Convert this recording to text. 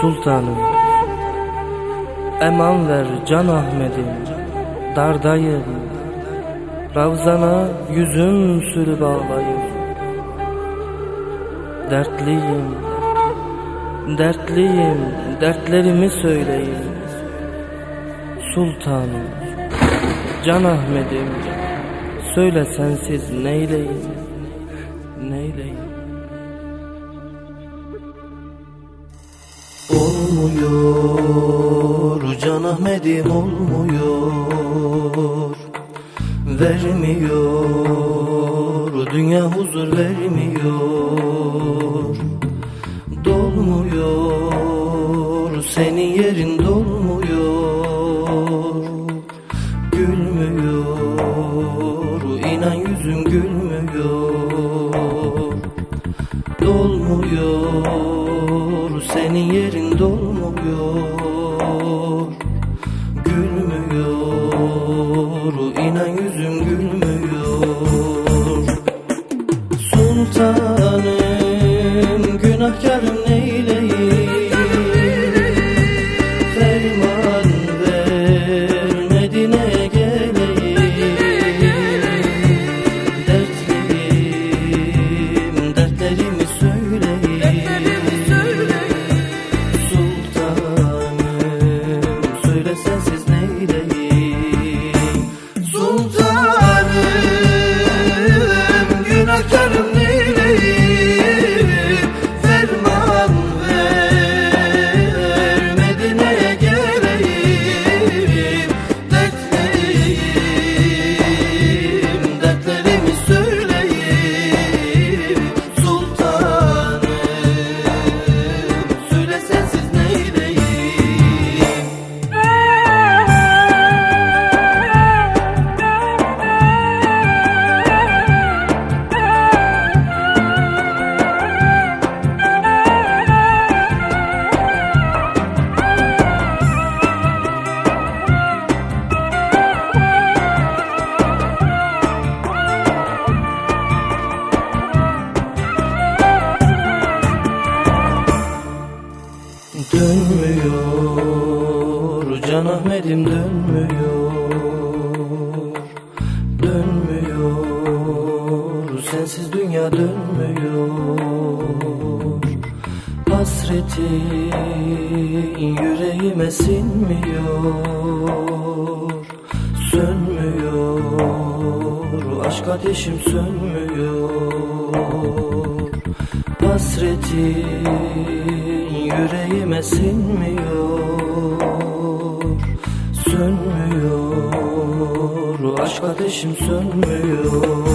Sultanım Eman ver can Ahmet'im Dardayım. Ravzana yüzüm sürüp ağlayım Dertliyim Dertliyim Dertlerimi söyleyin Sultanım Can Ahmet'im Söyle sensiz neyleyim Neyleyim Olmuyor Can Ahmet'im olmuyor. Vermiyor Dünya huzur vermiyor Senin yerin dolmuyor Gülmüyor. İnan yüzüm gülmüyor Dönmüyor Can Ahmet'im dönmüyor. Dönmüyor Sensiz dünya dönmüyor. Hasretin yüreğime sinmiyor. Sönmüyor Aşk ateşim sönmüyor. Hasretin yüreğime sinmiyor Sönmüyor. Aşk ateşim sönmüyor